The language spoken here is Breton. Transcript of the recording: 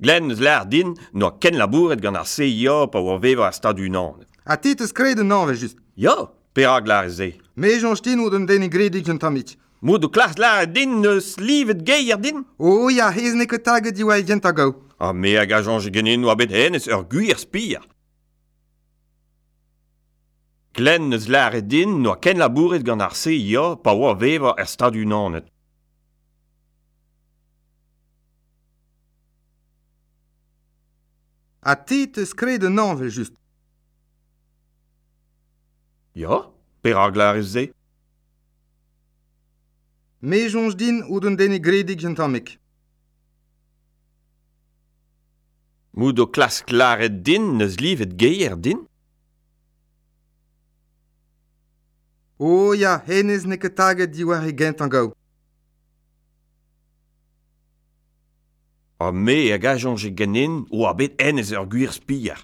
Glenn eus l'air din, n'oa ken labouret gant ar se pa oa vevo ar stad un an. A ti eus kred un an, just. Ya, perak l'ar eze. Me j'an stin oud d'un deni gredig un tamit. Mo o klars l'ar din eus livet geier din? O, ya, hez ne ket taget di oa egent a gau. A me hag a je genin oa bet hennes ur guir spir. Glenn eus l'air din, n'oa ken labouret gant ar se pa oa vevo ar stad un anet. Ha ti te skred un anvel just. Ja, perak glar ze. Me jonj din ou d'un dene gredig jantamek. Moud o klas klaret din neus livet geier din? O oh, ya, henez neket taget diwar e gent an gau. Ha me a gajon je ganin o a bet enez ur gwir spillar.